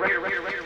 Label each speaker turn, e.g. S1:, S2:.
S1: radio.